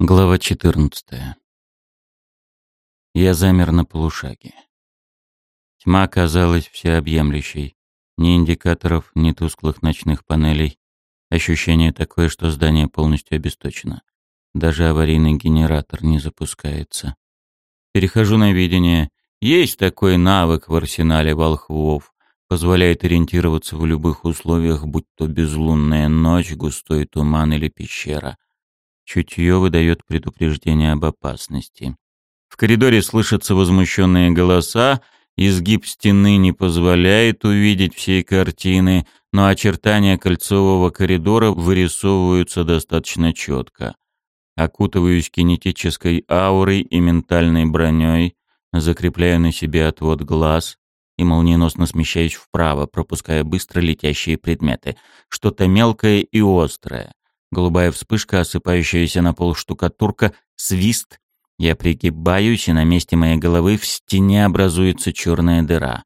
Глава 14. Я замер на полушаге. Тьма казалась всеобъемлющей. Ни индикаторов, ни тусклых ночных панелей. Ощущение такое, что здание полностью обесточено. Даже аварийный генератор не запускается. Перехожу на видение. Есть такой навык в арсенале волхвов. Позволяет ориентироваться в любых условиях, будь то безлунная ночь, густой туман или пещера. Чутье выдает предупреждение об опасности. В коридоре слышатся возмущенные голоса, изгиб стены не позволяет увидеть всей картины, но очертания кольцевого коридора вырисовываются достаточно четко. Окутываюсь кинетической аурой и ментальной броней, закрепляю на себе отвод глаз и молниеносно смещаюсь вправо, пропуская быстро летящие предметы. Что-то мелкое и острое. Голубая вспышка, осыпающаяся на пол штукатурка, свист. Я пригибаюсь, и на месте моей головы в стене образуется черная дыра.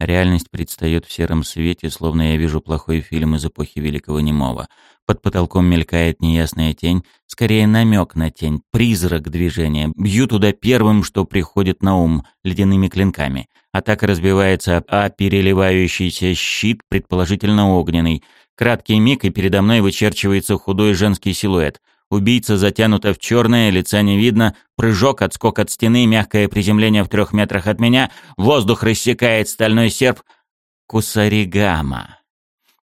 Реальность предстает в сером свете, словно я вижу плохой фильм из эпохи Великого Немого. Под потолком мелькает неясная тень, скорее намек на тень, призрак движения. Бью туда первым, что приходит на ум, ледяными клинками. Атака разбивается а переливающийся щит, предположительно огненный. Краткий миг, и передо мной вычерчивается худой женский силуэт. Убийца затянута в черное, лица не видно, прыжок, отскок от стены, мягкое приземление в трех метрах от меня, воздух рассекает стальной серп. Кусаригама.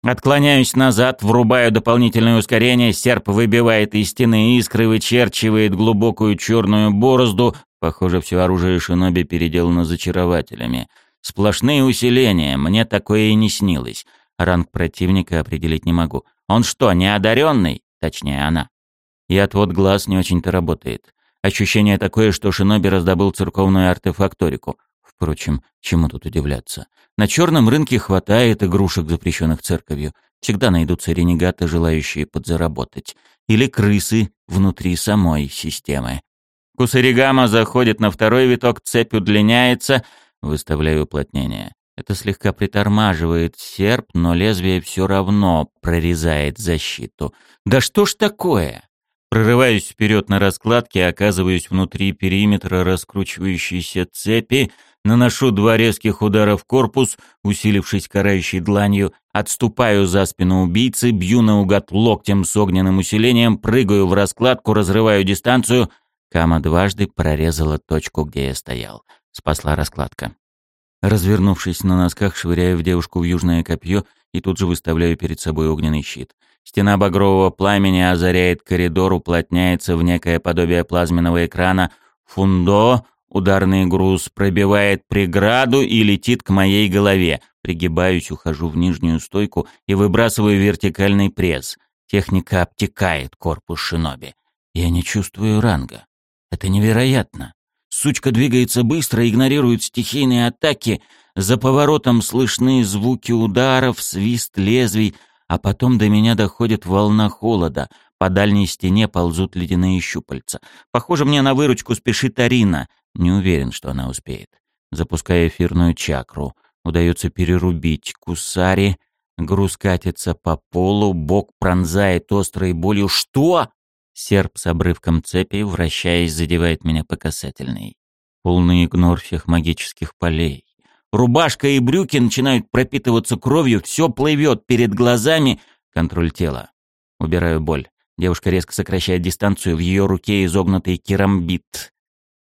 Отклоняюсь назад, врубаю дополнительное ускорение, серп выбивает из стены искры, вычерчивает глубокую черную борозду. Похоже, все оружие шиноби переделано зачарователями. Сплошные усиления, мне такое и не снилось. Ранг противника определить не могу. Он что, не одаренный? Точнее, она. И отвод глаз не очень-то работает. Ощущение такое, что Шиноби раздобыл церковную артефакторику. Впрочем, чему тут удивляться? На черном рынке хватает игрушек, запрещенных церковью. Всегда найдутся ренегаты, желающие подзаработать. Или крысы внутри самой системы. Кусаригама заходит на второй виток, цепь удлиняется. Выставляю уплотнение. Это слегка притормаживает серп, но лезвие все равно прорезает защиту. Да что ж такое? Прорываюсь вперед на раскладке, оказываюсь внутри периметра раскручивающейся цепи, наношу два резких удара в корпус, усилившись карающей дланью, отступаю за спину убийцы, бью наугад локтем с огненным усилением, прыгаю в раскладку, разрываю дистанцию. Кама дважды прорезала точку, где я стоял. Спасла раскладка. Развернувшись на носках, швыряю в девушку в южное копье и тут же выставляю перед собой огненный щит. Стена багрового пламени озаряет коридор, уплотняется в некое подобие плазменного экрана. Фундо, ударный груз, пробивает преграду и летит к моей голове. Пригибаюсь, ухожу в нижнюю стойку и выбрасываю вертикальный пресс. Техника обтекает корпус шиноби. Я не чувствую ранга. Это невероятно. Сучка двигается быстро, игнорирует стихийные атаки. За поворотом слышны звуки ударов, свист лезвий, а потом до меня доходит волна холода. По дальней стене ползут ледяные щупальца. Похоже, мне на выручку спешит Арина. Не уверен, что она успеет. Запуская эфирную чакру. Удается перерубить кусари. Груз катится по полу, бок пронзает острой болью. «Что?» Серп с обрывком цепи, вращаясь, задевает меня по касательной. Полный игнор всех магических полей. Рубашка и брюки начинают пропитываться кровью, все плывет перед глазами. Контроль тела. Убираю боль. Девушка резко сокращает дистанцию, в ее руке изогнутый керамбит.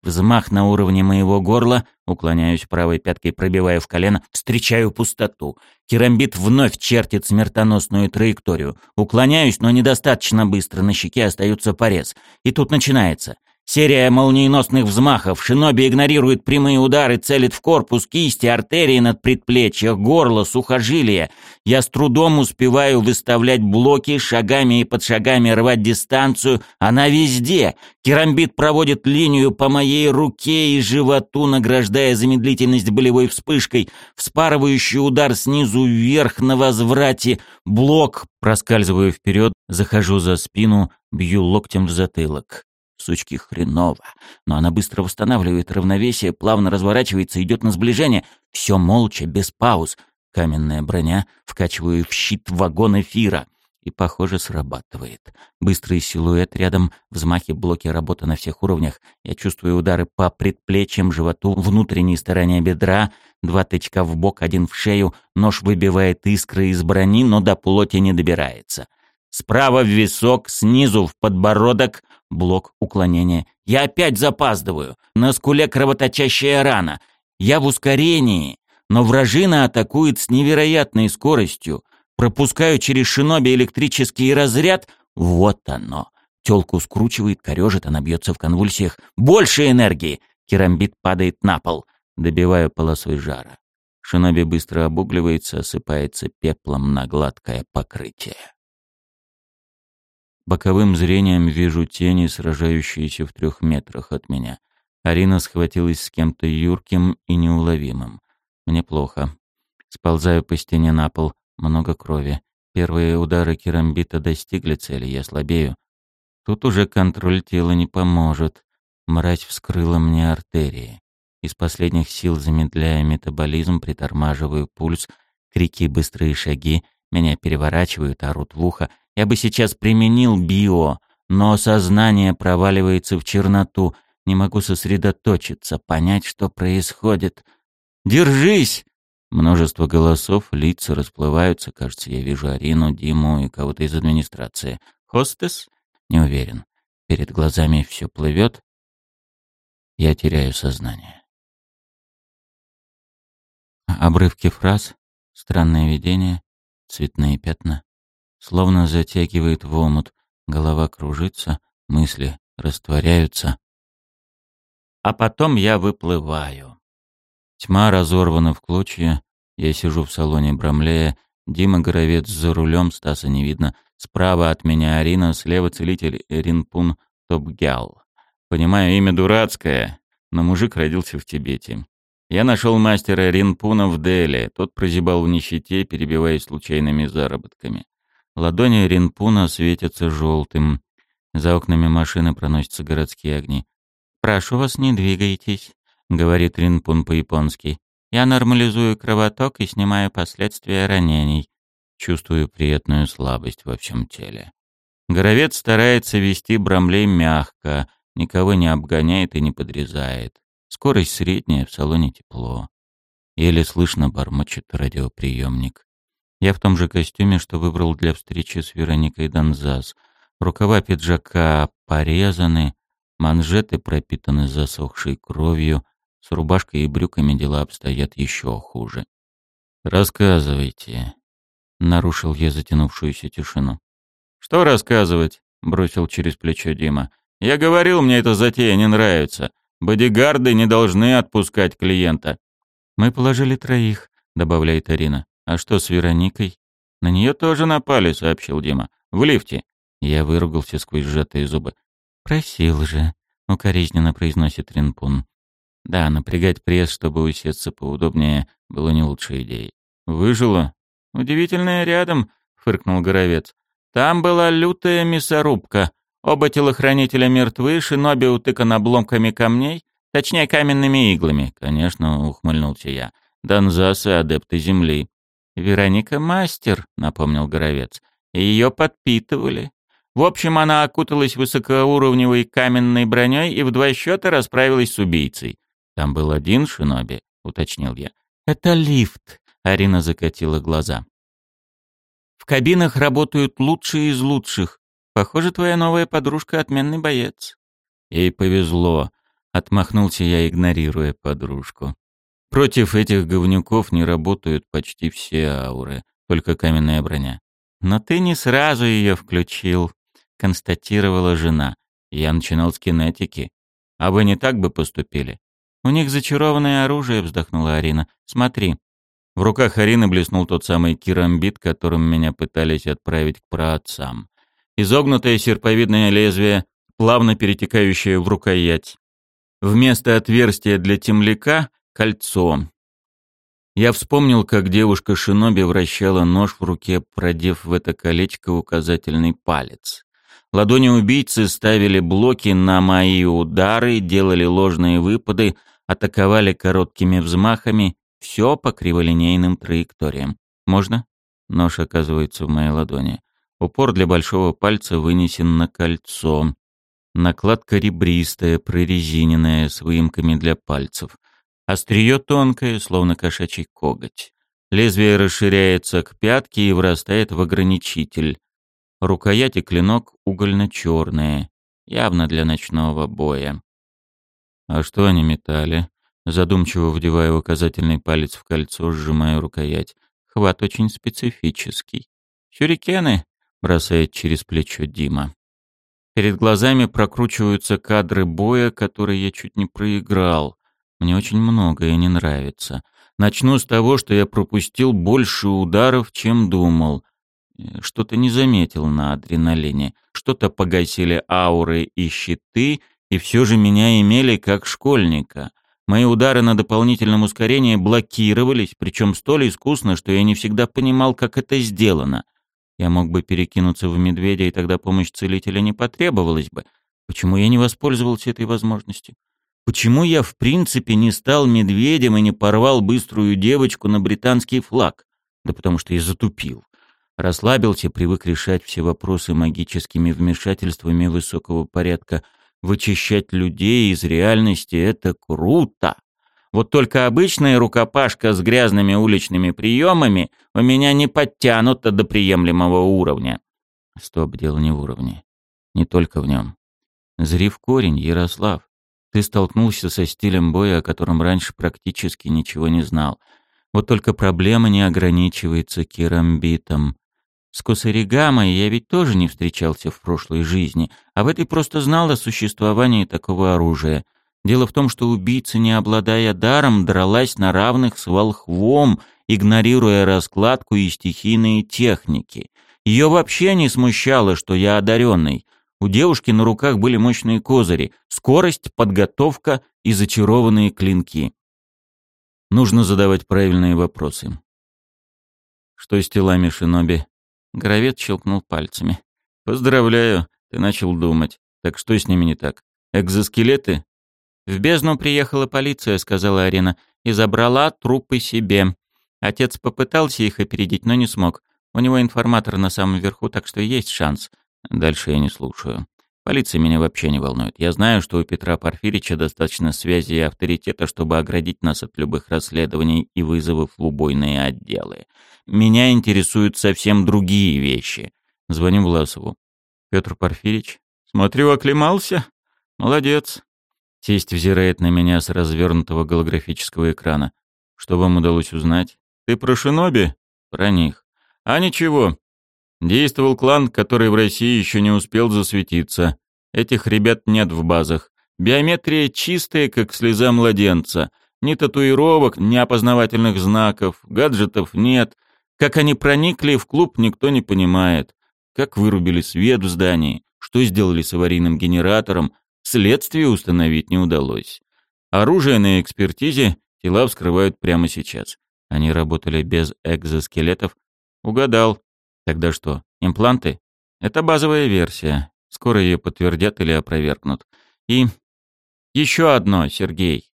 Взмах на уровне моего горла, уклоняюсь правой пяткой, пробиваю в колено, встречаю пустоту. Керамбит вновь чертит смертоносную траекторию. Уклоняюсь, но недостаточно быстро, на щеке остается порез. И тут начинается. Серия молниеносных взмахов. Шиноби игнорирует прямые удары, целит в корпус, кисти, артерии над предплечья, горло, сухожилия. Я с трудом успеваю выставлять блоки, шагами и под шагами рвать дистанцию. Она везде. Керамбит проводит линию по моей руке и животу, награждая замедлительность болевой вспышкой. Вспарывающий удар снизу вверх на возврате. Блок. Проскальзываю вперед, захожу за спину, бью локтем в затылок. Сучки хреново. Но она быстро восстанавливает равновесие, плавно разворачивается, идет на сближение. Все молча, без пауз. Каменная броня, вкачиваю в щит вагон эфира. И, похоже, срабатывает. Быстрый силуэт рядом, взмахи блоки, работа на всех уровнях. Я чувствую удары по предплечьям, животу, внутренней стороне бедра, два тычка в бок, один в шею, нож выбивает искры из брони, но до плоти не добирается. Справа в висок, снизу в подбородок, блок уклонения. Я опять запаздываю. На скуле кровоточащая рана. Я в ускорении, но вражина атакует с невероятной скоростью. Пропускаю через шиноби электрический разряд. Вот оно. Телку скручивает, корежит, она бьется в конвульсиях. Больше энергии! Керамбит падает на пол. Добиваю полосой жара. Шиноби быстро обугливается, осыпается пеплом на гладкое покрытие. Боковым зрением вижу тени, сражающиеся в трех метрах от меня. Арина схватилась с кем-то юрким и неуловимым. Мне плохо. Сползаю по стене на пол. Много крови. Первые удары керамбита достигли цели, я слабею. Тут уже контроль тела не поможет. Мразь вскрыла мне артерии. Из последних сил замедляя метаболизм, притормаживаю пульс, крики быстрые шаги, меня переворачивают, орут в ухо, я бы сейчас применил био, но сознание проваливается в черноту. Не могу сосредоточиться, понять, что происходит. «Держись!» Множество голосов, лица расплываются. Кажется, я вижу Арину, Диму и кого-то из администрации. «Хостес?» Не уверен. Перед глазами все плывет. Я теряю сознание. Обрывки фраз, странное видение, цветные пятна. Словно затягивает в омут, голова кружится, мысли растворяются. А потом я выплываю. Тьма разорвана в клочья, я сижу в салоне Брамлея, Дима Горовец за рулем, Стаса не видно. Справа от меня Арина, слева целитель Ринпун Топгял. Понимаю, имя дурацкое, но мужик родился в Тибете. Я нашел мастера Ринпуна в Дели. Тот прозябал в нищете, перебиваясь случайными заработками. Ладони Ринпуна светятся желтым. За окнами машины проносятся городские огни. «Прошу вас, не двигайтесь», — говорит Ринпун по-японски. «Я нормализую кровоток и снимаю последствия ранений». Чувствую приятную слабость во всем теле. Горовец старается вести брамлей мягко, никого не обгоняет и не подрезает. Скорость средняя, в салоне тепло. Еле слышно бормочет радиоприемник. Я в том же костюме, что выбрал для встречи с Вероникой Донзас. Рукава пиджака порезаны, манжеты пропитаны засохшей кровью, с рубашкой и брюками дела обстоят еще хуже. «Рассказывайте», — нарушил я затянувшуюся тишину. «Что рассказывать?» — бросил через плечо Дима. «Я говорил, мне эта затея не нравится. Бодигарды не должны отпускать клиента». «Мы положили троих», — добавляет Арина. «А что с Вероникой?» «На нее тоже напали», — сообщил Дима. «В лифте». Я выругался сквозь сжатые зубы. «Просил же», — укоризненно произносит Ринпун. Да, напрягать пресс, чтобы усесться поудобнее, было не лучшей идеей. «Выжила?» «Удивительная рядом», — фыркнул Горовец. «Там была лютая мясорубка. Оба телохранителя мертвы, шиноби утыкан обломками камней, точнее, каменными иглами». «Конечно», — ухмыльнулся я. «Донзасы — адепты земли». «Вероника мастер», — напомнил Горовец. «Ее подпитывали. В общем, она окуталась высокоуровневой каменной броней и в два счета расправилась с убийцей. Там был один шиноби», — уточнил я. «Это лифт», — Арина закатила глаза. «В кабинах работают лучшие из лучших. Похоже, твоя новая подружка — отменный боец». «Ей повезло», — отмахнулся я, игнорируя подружку. Против этих говнюков не работают почти все ауры, только каменная броня. «Но ты не сразу ее включил», — констатировала жена. «Я начинал с кинетики. А вы не так бы поступили?» «У них зачарованное оружие», — вздохнула Арина. «Смотри». В руках Арины блеснул тот самый керамбит, которым меня пытались отправить к праотцам. Изогнутое серповидное лезвие, плавно перетекающее в рукоять. Вместо отверстия для темляка кольцо. Я вспомнил, как девушка Шиноби вращала нож в руке, продев в это колечко указательный палец. Ладони убийцы ставили блоки на мои удары, делали ложные выпады, атаковали короткими взмахами, все по криволинейным траекториям. Можно? Нож оказывается в моей ладони. Упор для большого пальца вынесен на кольцо. Накладка ребристая, прорезиненная, с выемками для пальцев. Острие тонкое, словно кошачий коготь. Лезвие расширяется к пятке и врастает в ограничитель. Рукоять и клинок угольно-черные, явно для ночного боя. «А что они метали?» Задумчиво вдевая указательный палец в кольцо, сжимая рукоять. Хват очень специфический. «Сюрикены?» — бросает через плечо Дима. Перед глазами прокручиваются кадры боя, которые я чуть не проиграл. Мне очень многое не нравится. Начну с того, что я пропустил больше ударов, чем думал. Э, что-то не заметил на адреналине. Что-то погасили ауры и щиты, и все же меня имели как школьника. Мои удары на дополнительном ускорении блокировались, причем столь искусно, что я не всегда понимал, как это сделано. Я мог бы перекинуться в медведя, и тогда помощь целителя не потребовалась бы. Почему я не воспользовался этой возможностью? Почему я в принципе не стал медведем и не порвал быструю девочку на британский флаг? Да потому что я затупил. Расслабился, привык решать все вопросы магическими вмешательствами высокого порядка — Вычищать людей из реальности — это круто. Вот только обычная рукопашка с грязными уличными приемами у меня не подтянута до приемлемого уровня. Стоп, дело не в уровне. Не только в нем. Зри в корень, Ярослав. Ты столкнулся со стилем боя, о котором раньше практически ничего не знал. Вот только проблема не ограничивается керамбитом. С Косаригамой я ведь тоже не встречался в прошлой жизни, а в этой просто знал о существовании такого оружия. Дело в том, что убийца, не обладая даром, дралась на равных с волхвом, игнорируя раскладку и стихийные техники. Ее вообще не смущало, что я одаренный. У девушки на руках были мощные козыри, скорость, подготовка и зачарованные клинки. Нужно задавать правильные вопросы. Что с телами Шиноби? Гравет щелкнул пальцами. «Поздравляю, ты начал думать. Так что с ними не так? Экзоскелеты?» «В бездну приехала полиция», — сказала Арина, — «и забрала трупы себе. Отец попытался их опередить, но не смог. У него информатор на самом верху, так что есть шанс. Дальше я не слушаю. Полиция меня вообще не волнует. Я знаю, что у Петра Порфирича достаточно связи и авторитета, чтобы оградить нас от любых расследований и вызовов в убойные отделы. Меня интересуют совсем другие вещи. Звоню Власову. Петр Порфирич. Смотрю, оклемался. Молодец. Тесть взирает на меня с развернутого голографического экрана. Что вам удалось узнать? Ты про Шиноби? Про них. А ничего. Действовал клан, который в России еще не успел засветиться. Этих ребят нет в базах. Биометрия чистая, как слеза младенца. Ни татуировок, ни опознавательных знаков, гаджетов нет. Как они проникли в клуб, никто не понимает. Как вырубили свет в здании, что сделали с аварийным генератором, следствие установить не удалось. Оружие на экспертизе, тела вскрывают прямо сейчас. Они работали без экзоскелетов. Угадал. Тогда что, импланты? Это базовая версия. Скоро ее подтвердят или опровергнут. И еще одно, Сергей.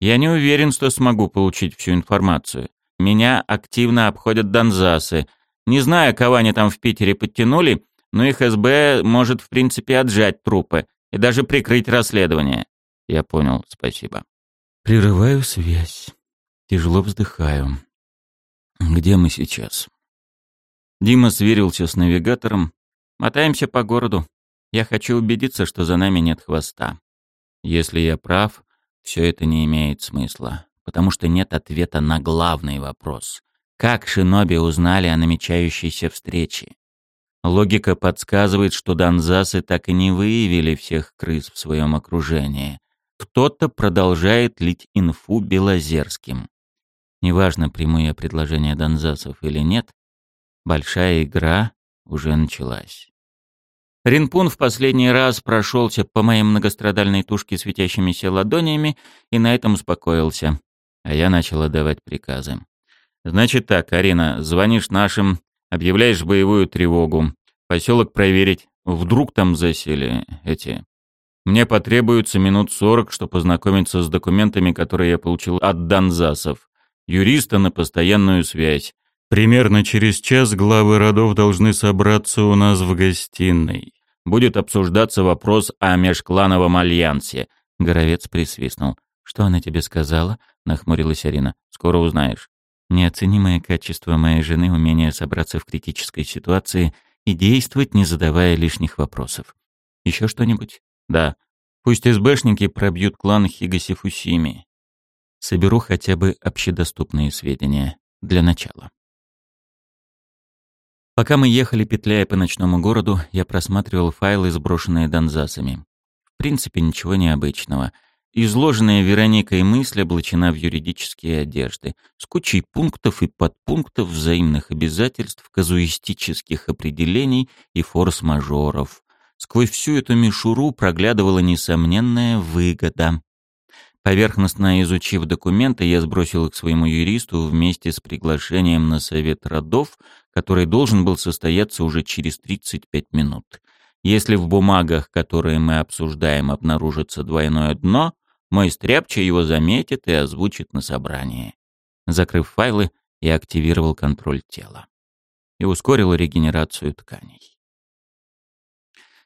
Я не уверен, что смогу получить всю информацию. Меня активно обходят донзасы. Не знаю, кого они там в Питере подтянули, но их СБ может в принципе отжать трупы и даже прикрыть расследование. Я понял, спасибо. Прерываю связь. Тяжело вздыхаю. Где мы сейчас? Дима сверился с навигатором. Мотаемся по городу. Я хочу убедиться, что за нами нет хвоста. Если я прав, все это не имеет смысла потому что нет ответа на главный вопрос. Как шиноби узнали о намечающейся встрече? Логика подсказывает, что донзасы так и не выявили всех крыс в своем окружении. Кто-то продолжает лить инфу Белозерским. Неважно, приму я предложение донзасов или нет, большая игра уже началась. Ринпун в последний раз прошелся по моей многострадальной тушке светящимися ладонями и на этом успокоился а я начал отдавать приказы. «Значит так, Арина, звонишь нашим, объявляешь боевую тревогу, поселок проверить, вдруг там засели эти. Мне потребуется минут сорок, чтобы познакомиться с документами, которые я получил от Донзасов, юриста на постоянную связь. Примерно через час главы родов должны собраться у нас в гостиной. Будет обсуждаться вопрос о межклановом альянсе. Горовец присвистнул. Что она тебе сказала? Нахмурилась Арина. Скоро узнаешь. Неоценимое качество моей жены умение собраться в критической ситуации и действовать, не задавая лишних вопросов. Еще что-нибудь? Да. Пусть СБшники пробьют клан Хигасифусими. Соберу хотя бы общедоступные сведения. Для начала. Пока мы ехали, петляя по ночному городу, я просматривал файлы, сброшенные донзасами. В принципе, ничего необычного. Изложенная Вероникой мысль облачена в юридические одежды, с кучей пунктов и подпунктов взаимных обязательств, казуистических определений и форс-мажоров. Сквозь всю эту мишуру проглядывала несомненная выгода. Поверхностно изучив документы, я сбросил их своему юристу вместе с приглашением на совет родов, который должен был состояться уже через 35 минут. Если в бумагах, которые мы обсуждаем, обнаружится двойное дно, мой стряпчий его заметит и озвучит на собрании. Закрыв файлы, я активировал контроль тела и ускорил регенерацию тканей.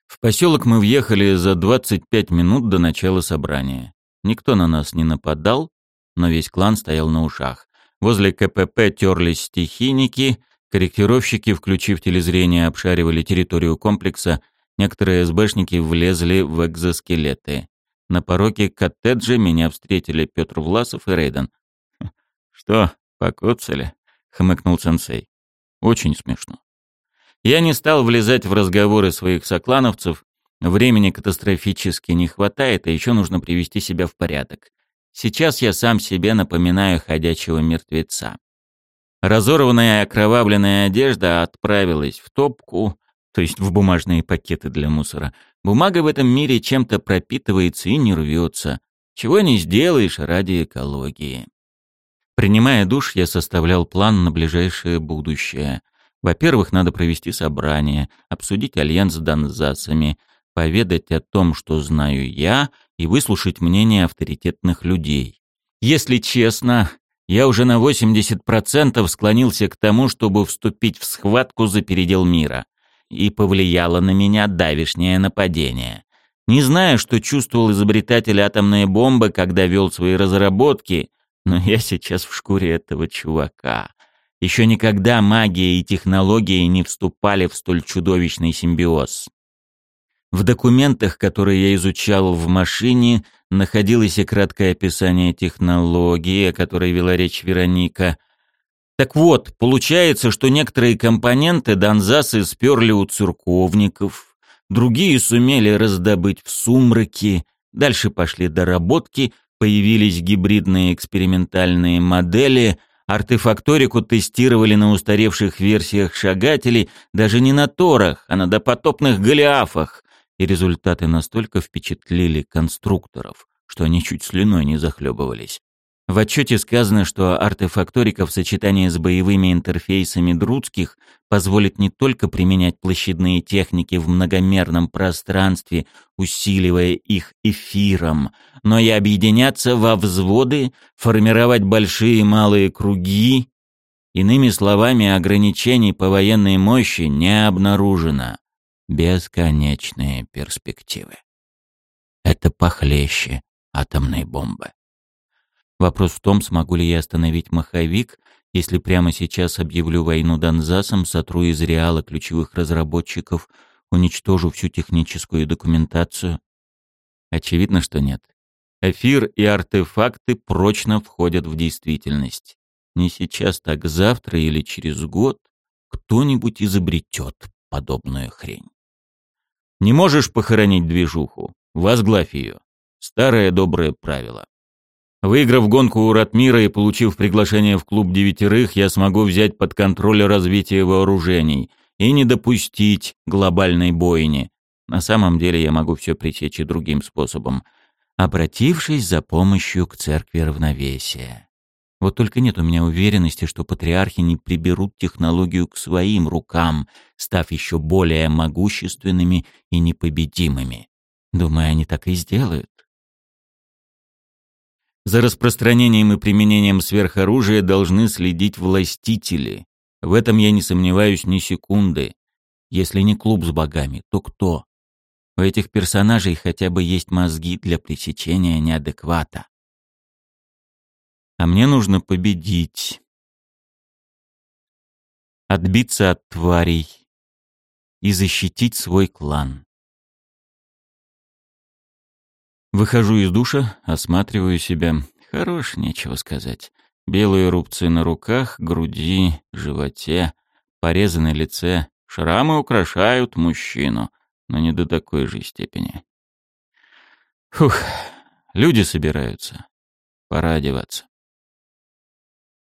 В поселок мы въехали за 25 минут до начала собрания. Никто на нас не нападал, но весь клан стоял на ушах. Возле КПП терлись стихийники, корректировщики, включив телезрение, обшаривали территорию комплекса, некоторые СБшники влезли в экзоскелеты. На пороге коттеджа меня встретили Петр Власов и Рейден. «Хм, «Что, покоцали?» — хмыкнул сенсей. «Очень смешно». Я не стал влезать в разговоры своих соклановцев, Времени катастрофически не хватает, а еще нужно привести себя в порядок. Сейчас я сам себе напоминаю ходячего мертвеца. Разорванная и окровавленная одежда отправилась в топку, то есть в бумажные пакеты для мусора. Бумага в этом мире чем-то пропитывается и не рвется. Чего не сделаешь ради экологии. Принимая душ, я составлял план на ближайшее будущее. Во-первых, надо провести собрание, обсудить альянс с донзасами – поведать о том, что знаю я, и выслушать мнение авторитетных людей. Если честно, я уже на 80% склонился к тому, чтобы вступить в схватку за передел мира. И повлияло на меня давишнее нападение. Не знаю, что чувствовал изобретатель атомной бомбы, когда вел свои разработки, но я сейчас в шкуре этого чувака. Еще никогда магия и технологии не вступали в столь чудовищный симбиоз. В документах, которые я изучал в машине, находилось и краткое описание технологии, о которой вела речь Вероника. Так вот, получается, что некоторые компоненты Донзасы сперли у церковников, другие сумели раздобыть в сумраке, дальше пошли доработки, появились гибридные экспериментальные модели — Артефакторику тестировали на устаревших версиях шагателей, даже не на Торах, а на допотопных Голиафах и результаты настолько впечатлили конструкторов, что они чуть слюной не захлебывались. В отчете сказано, что артефакторика в сочетании с боевыми интерфейсами друдских позволит не только применять площадные техники в многомерном пространстве, усиливая их эфиром, но и объединяться во взводы, формировать большие и малые круги. Иными словами, ограничений по военной мощи не обнаружено бесконечные перспективы. Это похлеще атомной бомбы. Вопрос в том, смогу ли я остановить маховик, если прямо сейчас объявлю войну Донзасам, сотру из Реала ключевых разработчиков, уничтожу всю техническую документацию? Очевидно, что нет. Эфир и артефакты прочно входят в действительность. Не сейчас, так завтра или через год кто-нибудь изобретет подобную хрень. Не можешь похоронить движуху? Возглавь ее. Старое доброе правило. Выиграв гонку у Ратмира и получив приглашение в клуб девятерых, я смогу взять под контроль развитие вооружений и не допустить глобальной бойни. На самом деле я могу все пресечь и другим способом, обратившись за помощью к церкви равновесия. Вот только нет у меня уверенности, что патриархи не приберут технологию к своим рукам, став еще более могущественными и непобедимыми. Думаю, они так и сделают. За распространением и применением сверхоружия должны следить властители. В этом я не сомневаюсь ни секунды. Если не клуб с богами, то кто? У этих персонажей хотя бы есть мозги для пресечения неадеквата. А мне нужно победить. Отбиться от тварей и защитить свой клан. Выхожу из душа, осматриваю себя. Хорош, нечего сказать. Белые рубцы на руках, груди, животе, порезы на лице. Шрамы украшают мужчину, но не до такой же степени. Фух, люди собираются. Пора одеваться.